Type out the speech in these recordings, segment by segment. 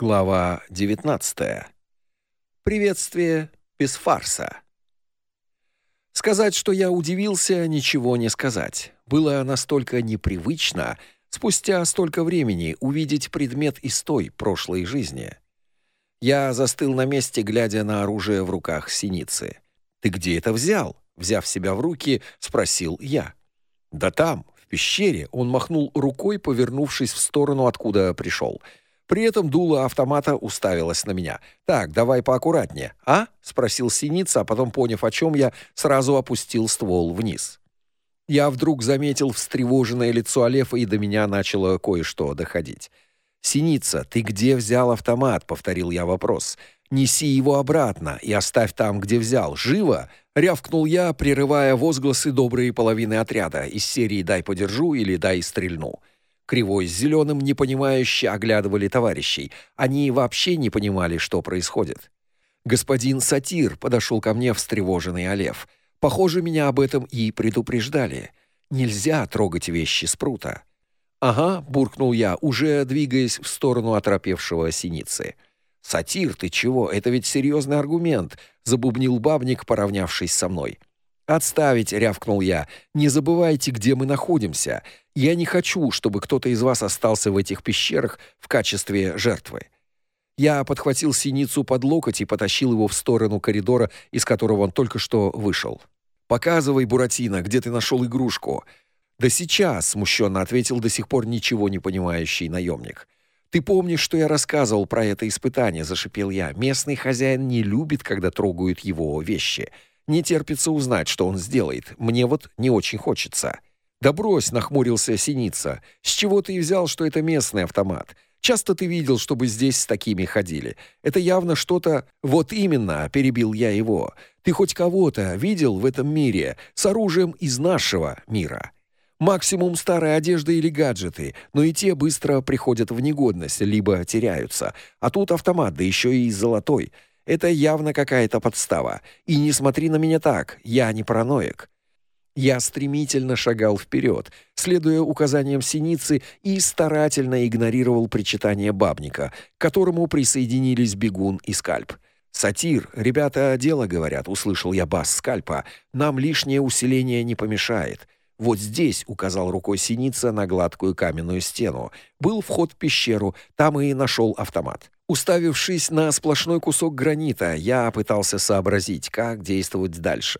Глава 19. Приветствие без фарса. Сказать, что я удивился, ничего не сказать. Было настолько непривычно спустя столько времени увидеть предмет из той прошлой жизни. Я застыл на месте, глядя на оружие в руках синицы. Ты где это взял? взяв себя в руки, спросил я. Да там, в пещере, он махнул рукой, повернувшись в сторону, откуда пришел. При этом дуло автомата уставилось на меня. «Так, давай поаккуратнее, а?» — спросил Синица, а потом, поняв, о чем я, сразу опустил ствол вниз. Я вдруг заметил встревоженное лицо Алефа, и до меня начало кое-что доходить. «Синица, ты где взял автомат?» — повторил я вопрос. «Неси его обратно и оставь там, где взял. Живо!» — рявкнул я, прерывая возгласы доброй половины отряда из серии «Дай подержу» или «Дай стрельну». Кривой с зеленым непонимающе оглядывали товарищей. Они вообще не понимали, что происходит. Господин Сатир подошел ко мне встревоженный Олев. Похоже, меня об этом и предупреждали. Нельзя трогать вещи с прута. Ага, буркнул я, уже двигаясь в сторону оторопевшего синицы. Сатир, ты чего? Это ведь серьезный аргумент, забубнил бабник, поравнявшись со мной. Отставить, рявкнул я. Не забывайте, где мы находимся. Я не хочу, чтобы кто-то из вас остался в этих пещерах в качестве жертвы. Я подхватил синицу под локоть и потащил его в сторону коридора, из которого он только что вышел. Показывай, Буратино, где ты нашел игрушку. Да сейчас, смущенно ответил до сих пор ничего не понимающий наемник. Ты помнишь, что я рассказывал про это испытание, зашипел я. Местный хозяин не любит, когда трогают его вещи. Не терпится узнать, что он сделает. Мне вот не очень хочется. Да брось, нахмурился Синица. С чего ты взял, что это местный автомат? Часто ты видел, чтобы здесь с такими ходили. Это явно что-то Вот именно, перебил я его. Ты хоть кого-то видел в этом мире с оружием из нашего мира? Максимум старая одежда или гаджеты, но и те быстро приходят в негодность, либо теряются. А тут автомат, да еще и золотой. Это явно какая-то подстава. И не смотри на меня так, я не параноик. Я стремительно шагал вперед, следуя указаниям синицы и старательно игнорировал причитания бабника, к которому присоединились бегун и скальп. Сатир, ребята дело говорят, услышал я бас скальпа. Нам лишнее усиление не помешает. Вот здесь указал рукой синица на гладкую каменную стену. Был вход в пещеру, там и нашел автомат. Уставившись на сплошной кусок гранита, я пытался сообразить, как действовать дальше.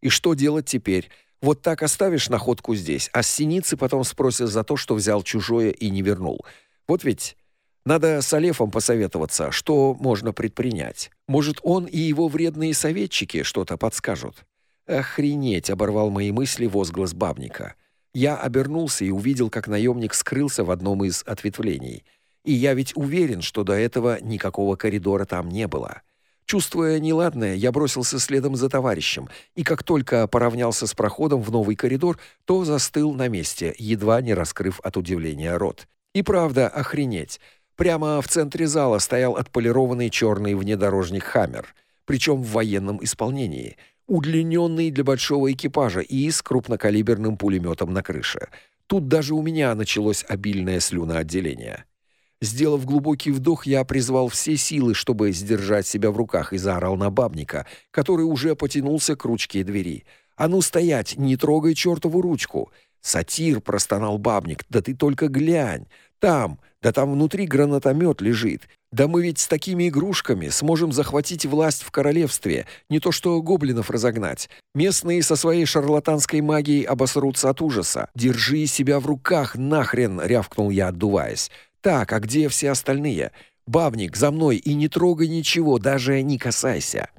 И что делать теперь? Вот так оставишь находку здесь, а с синицы потом спросят за то, что взял чужое и не вернул. Вот ведь надо с Алефом посоветоваться, что можно предпринять. Может, он и его вредные советчики что-то подскажут. Охренеть, оборвал мои мысли возглас бабника. Я обернулся и увидел, как наемник скрылся в одном из ответвлений. И я ведь уверен, что до этого никакого коридора там не было. Чувствуя неладное, я бросился следом за товарищем, и как только поравнялся с проходом в новый коридор, то застыл на месте, едва не раскрыв от удивления рот. И правда, охренеть. Прямо в центре зала стоял отполированный черный внедорожник Хаммер, причем в военном исполнении, удлиненный для большого экипажа и с крупнокалиберным пулеметом на крыше. Тут даже у меня началось обильное слюноотделение. Сделав глубокий вдох, я призвал все силы, чтобы сдержать себя в руках, и заорал на бабника, который уже потянулся к ручке двери. «А ну стоять! Не трогай чертову ручку!» «Сатир!» — простонал бабник. «Да ты только глянь! Там! Да там внутри гранатомет лежит! Да мы ведь с такими игрушками сможем захватить власть в королевстве, не то что гоблинов разогнать. Местные со своей шарлатанской магией обосрутся от ужаса. Держи себя в руках, нахрен!» — рявкнул я, отдуваясь. Так, а где все остальные? Бабник, за мной и не трогай ничего, даже не касайся.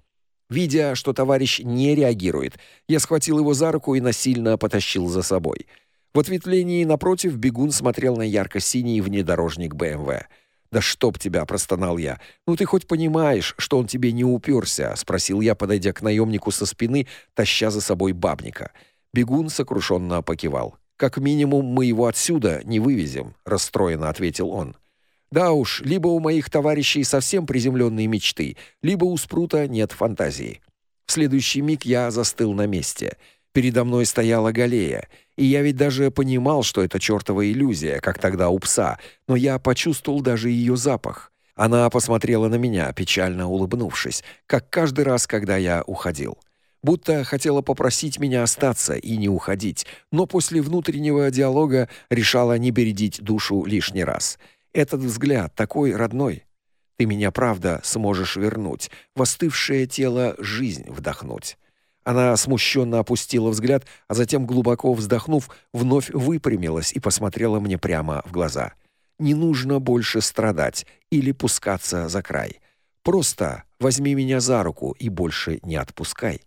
Видя, что товарищ не реагирует, я схватил его за руку и насильно потащил за собой. В ответвлении напротив бегун смотрел на ярко-синий внедорожник БМВ. «Да чтоб тебя!» — простонал я. «Ну ты хоть понимаешь, что он тебе не уперся?» — спросил я, подойдя к наемнику со спины, таща за собой бабника. Бегун сокрушенно покивал. Как минимум мы его отсюда не вывезем, расстроенно ответил он. Да уж, либо у моих товарищей совсем приземленные мечты, либо у Спрута нет фантазии. В следующий миг я застыл на месте. Передо мной стояла галея, и я ведь даже понимал, что это чертова иллюзия, как тогда у пса, но я почувствовал даже ее запах. Она посмотрела на меня, печально улыбнувшись, как каждый раз, когда я уходил. Будто хотела попросить меня остаться и не уходить, но после внутреннего диалога решала не бередить душу лишний раз. Этот взгляд такой родной. Ты меня правда сможешь вернуть, в остывшее тело жизнь вдохнуть. Она смущенно опустила взгляд, а затем глубоко вздохнув, вновь выпрямилась и посмотрела мне прямо в глаза. Не нужно больше страдать или пускаться за край. Просто возьми меня за руку и больше не отпускай.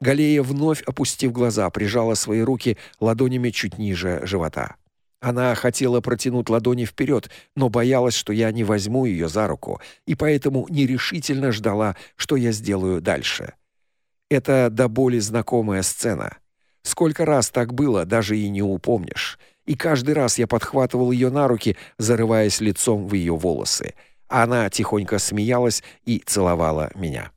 Галея вновь опустив глаза, прижала свои руки ладонями чуть ниже живота. Она хотела протянуть ладони вперед, но боялась, что я не возьму ее за руку, и поэтому нерешительно ждала, что я сделаю дальше. Это до боли знакомая сцена. Сколько раз так было, даже и не упомнишь и каждый раз я подхватывал ее на руки, зарываясь лицом в ее волосы. Она тихонько смеялась и целовала меня.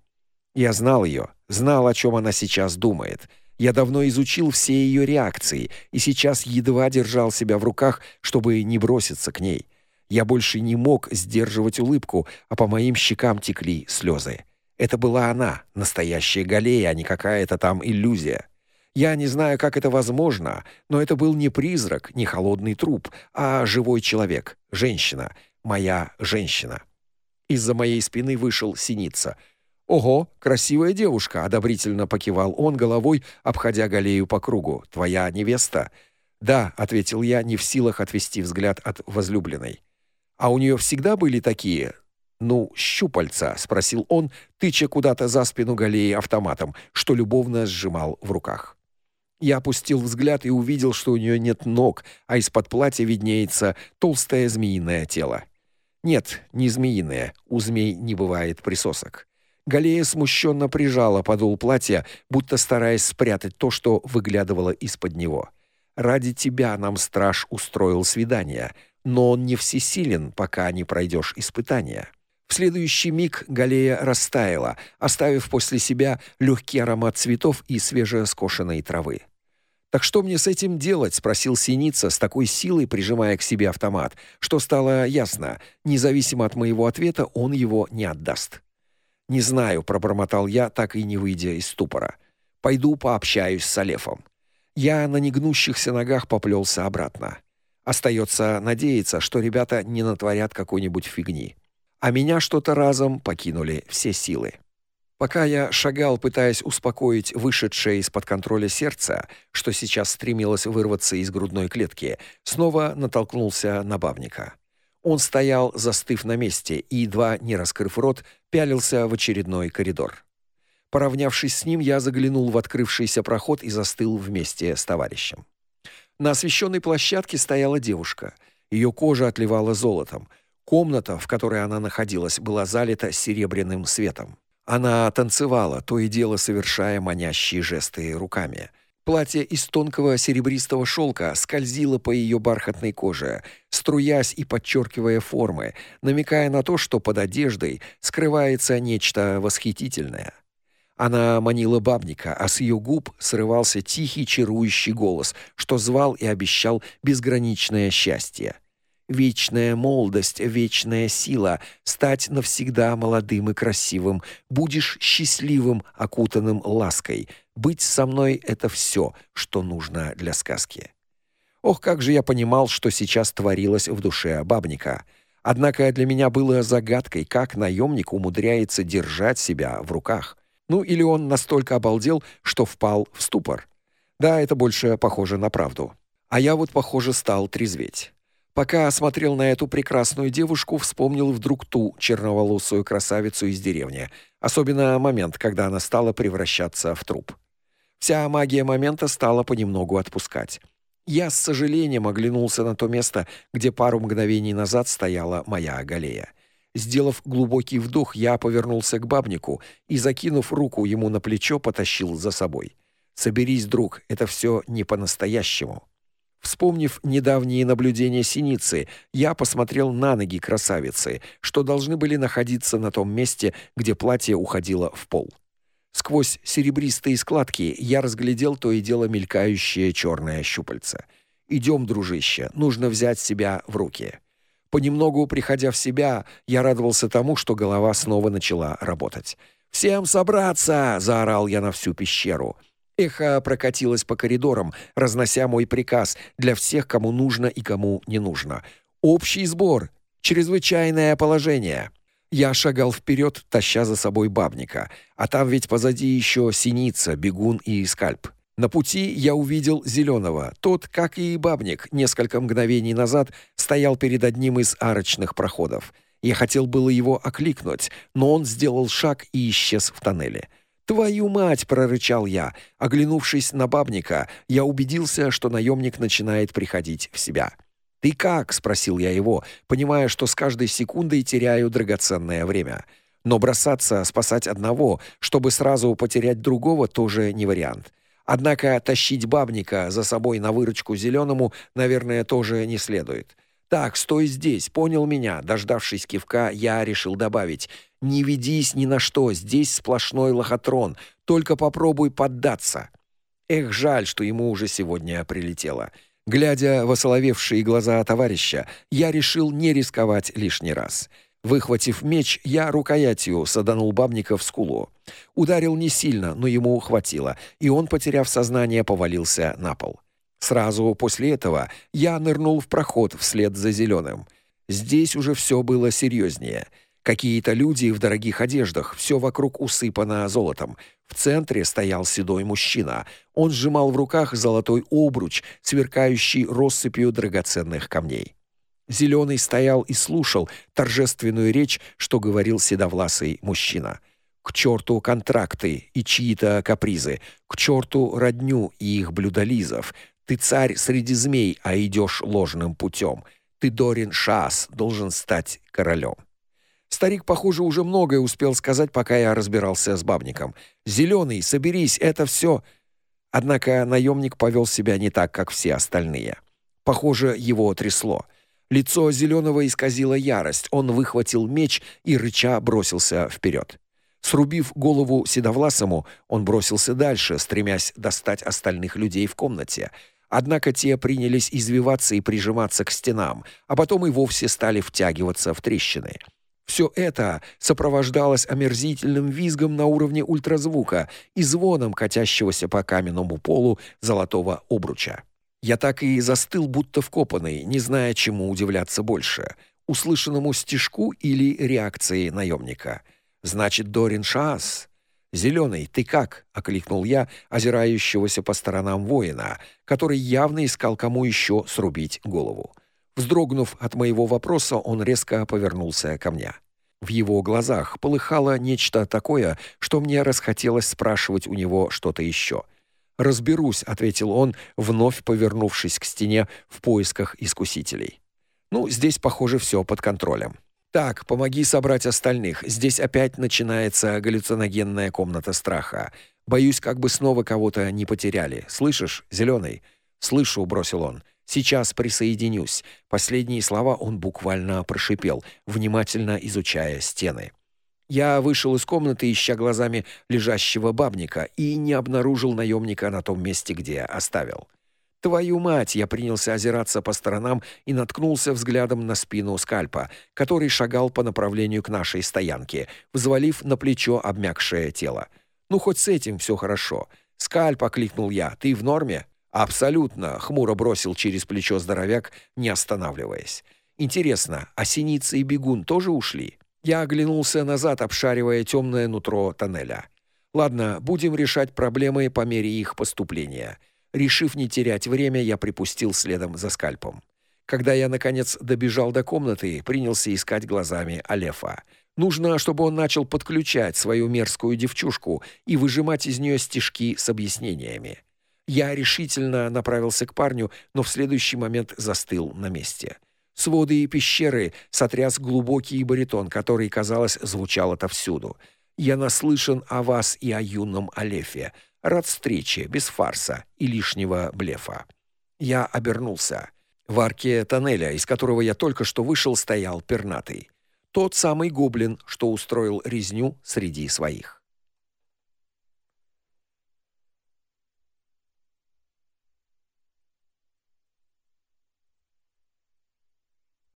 Я знал ее, знал, о чем она сейчас думает. Я давно изучил все ее реакции и сейчас едва держал себя в руках, чтобы не броситься к ней. Я больше не мог сдерживать улыбку, а по моим щекам текли слезы. Это была она, настоящая Галея, а не какая-то там иллюзия. Я не знаю, как это возможно, но это был не призрак, не холодный труп, а живой человек, женщина, моя женщина. Из-за моей спины вышел Синица. Ого, красивая девушка, одобрительно покивал он головой, обходя галею по кругу. Твоя невеста? Да, ответил я, не в силах отвести взгляд от возлюбленной. А у нее всегда были такие ну, щупальца, спросил он, тыча куда-то за спину Галеи автоматом, что любовно сжимал в руках. Я опустил взгляд и увидел, что у нее нет ног, а из-под платья виднеется толстое змеиное тело. Нет, не змеиное, у змей не бывает присосок. Галея смущенно прижала подол платья, будто стараясь спрятать то, что выглядывало из-под него. Ради тебя нам страж устроил свидание, но он не всесилен, пока не пройдешь испытания. В следующий миг галея растаяла, оставив после себя легкий аромат цветов и свежескошенной травы. Так что мне с этим делать, спросил Синица с такой силой, прижимая к себе автомат, что стало ясно, независимо от моего ответа, он его не отдаст. Не знаю, пробормотал я, так и не выйдя из ступора. Пойду пообщаюсь с Алефом. Я на негнущихся ногах поплелся обратно. Остается надеяться, что ребята не натворят какой-нибудь фигни а меня что-то разом покинули все силы. Пока я шагал, пытаясь успокоить вышедшее из-под контроля сердце, что сейчас стремилось вырваться из грудной клетки, снова натолкнулся на бабника. Он стоял, застыв на месте, и едва не раскрыв рот, пялился в очередной коридор. Поравнявшись с ним, я заглянул в открывшийся проход и застыл вместе с товарищем. На освещенной площадке стояла девушка. Ее кожа отливала золотом. Комната, в которой она находилась, была залита серебряным светом. Она танцевала, то и дело совершая манящие жесты руками. Платье из тонкого серебристого шелка скользило по ее бархатной коже, струясь и подчеркивая формы, намекая на то, что под одеждой скрывается нечто восхитительное. Она манила бабника, а с ее губ срывался тихий чарующий голос, что звал и обещал безграничное счастье вечная молодость, вечная сила, стать навсегда молодым и красивым, будешь счастливым, окутанным лаской. Быть со мной это все, что нужно для сказки. Ох, как же я понимал, что сейчас творилось в душе бабника. Однако для меня было загадкой, как наемник умудряется держать себя в руках. Ну или он настолько обалдел, что впал в ступор. Да, это больше похоже на правду. А я вот, похоже, стал трезветь. Пока смотрел на эту прекрасную девушку, вспомнил вдруг ту черноволосую красавицу из деревни, особенно момент, когда она стала превращаться в труп. Вся магия момента стала понемногу отпускать. Я с сожалением оглянулся на то место, где пару мгновений назад стояла моя галея. Сделав глубокий вдох, я повернулся к бабнику и, закинув руку ему на плечо, потащил за собой. «Соберись, друг, это все не по-настоящему». Вспомнив недавние наблюдения Синицы, я посмотрел на ноги красавицы, что должны были находиться на том месте, где платье уходило в пол. Сквозь серебристые складки я разглядел то и дело мелькающее черное щупальце. Идем, дружище, нужно взять себя в руки. Понемногу приходя в себя, я радовался тому, что голова снова начала работать. "Всем собраться!" заорал я на всю пещеру. Эхо прокатилось по коридорам, разнося мой приказ для всех, кому нужно и кому не нужно. Общий сбор, чрезвычайное положение. Я шагал вперед, таща за собой бабника, а там ведь позади еще синица, бегун и скальп. На пути я увидел зеленого. Тот, как и бабник, несколько мгновений назад стоял перед одним из арочных проходов. Я хотел было его окликнуть, но он сделал шаг и исчез в тоннеле. Твою мать, прорычал я. Оглянувшись на бабника, я убедился, что наемник начинает приходить в себя. Ты как? спросил я его, понимая, что с каждой секундой теряю драгоценное время. Но бросаться спасать одного, чтобы сразу потерять другого, тоже не вариант. Однако тащить бабника за собой на выручку зеленому, наверное, тоже не следует. Так, стой здесь, понял меня. Дождавшись кивка, я решил добавить: "Не ведись ни на что, здесь сплошной лохотрон. Только попробуй поддаться". Эх, жаль, что ему уже сегодня прилетело. Глядя в осоловевшие глаза товарища, я решил не рисковать лишний раз. Выхватив меч, я рукоятью саданул бабника в скулу. Ударил не сильно, но ему хватило, и он, потеряв сознание, повалился на пол. Сразу после этого я нырнул в проход вслед за зеленым. Здесь уже все было серьезнее. Какие-то люди в дорогих одеждах, все вокруг усыпано золотом. В центре стоял седой мужчина. Он сжимал в руках золотой обруч, сверкающий россыпью драгоценных камней. Зеленый стоял и слушал торжественную речь, что говорил седовласый мужчина. К черту контракты и чьи-то капризы, к черту родню и их блюдолизов. Ты царь среди змей, а идешь ложным путем. Ты Дорин Шас, должен стать королем. Старик, похоже, уже многое успел сказать, пока я разбирался с бабником. Зеленый, соберись, это все. Однако наемник повел себя не так, как все остальные. Похоже, его трясло. Лицо зеленого исказило ярость. Он выхватил меч и рыча бросился вперед. Срубив голову седовласому, он бросился дальше, стремясь достать остальных людей в комнате. Однако те принялись извиваться и прижиматься к стенам, а потом и вовсе стали втягиваться в трещины. Все это сопровождалось омерзительным визгом на уровне ультразвука и звоном катящегося по каменному полу золотого обруча. Я так и застыл, будто вкопанный, не зная, чему удивляться больше: услышанному стишку или реакции наемника. Значит, Дорин Шас. Зеленый, ты как? окликнул я озирающегося по сторонам воина, который явно искал кому еще срубить голову. Вздрогнув от моего вопроса, он резко повернулся ко мне. В его глазах полыхало нечто такое, что мне расхотелось спрашивать у него что-то еще. Разберусь, ответил он, вновь повернувшись к стене в поисках искусителей. Ну, здесь, похоже, все под контролем. Так, помоги собрать остальных. Здесь опять начинается галлюциногенная комната страха. Боюсь, как бы снова кого-то не потеряли. Слышишь, зеленый? Слышу, бросил он. Сейчас присоединюсь. Последние слова он буквально прошипел, внимательно изучая стены. Я вышел из комнаты, ища глазами лежащего бабника, и не обнаружил наемника на том месте, где оставил. Твою мать, я принялся озираться по сторонам и наткнулся взглядом на спину скальпа, который шагал по направлению к нашей стоянке, взвалив на плечо обмякшее тело. Ну хоть с этим все хорошо. Скальп окликнул я. Ты в норме? Абсолютно, хмуро бросил через плечо здоровяк, не останавливаясь. Интересно, а синица и бегун тоже ушли? Я оглянулся назад, обшаривая темное нутро тоннеля. Ладно, будем решать проблемы по мере их поступления. Решив не терять время, я припустил следом за скальпом. Когда я наконец добежал до комнаты, принялся искать глазами Алефа. Нужно, чтобы он начал подключать свою мерзкую девчушку и выжимать из нее стишки с объяснениями. Я решительно направился к парню, но в следующий момент застыл на месте. Своды и пещеры сотряс глубокий баритон, который, казалось, звучал отовсюду. Я наслышан о вас и о юном Алефе. Рад встрече, без фарса и лишнего блефа. Я обернулся. В арке тоннеля, из которого я только что вышел, стоял пернатый. Тот самый гоблин, что устроил резню среди своих.